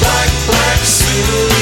black, black suit.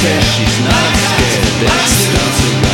says she's not scared. That's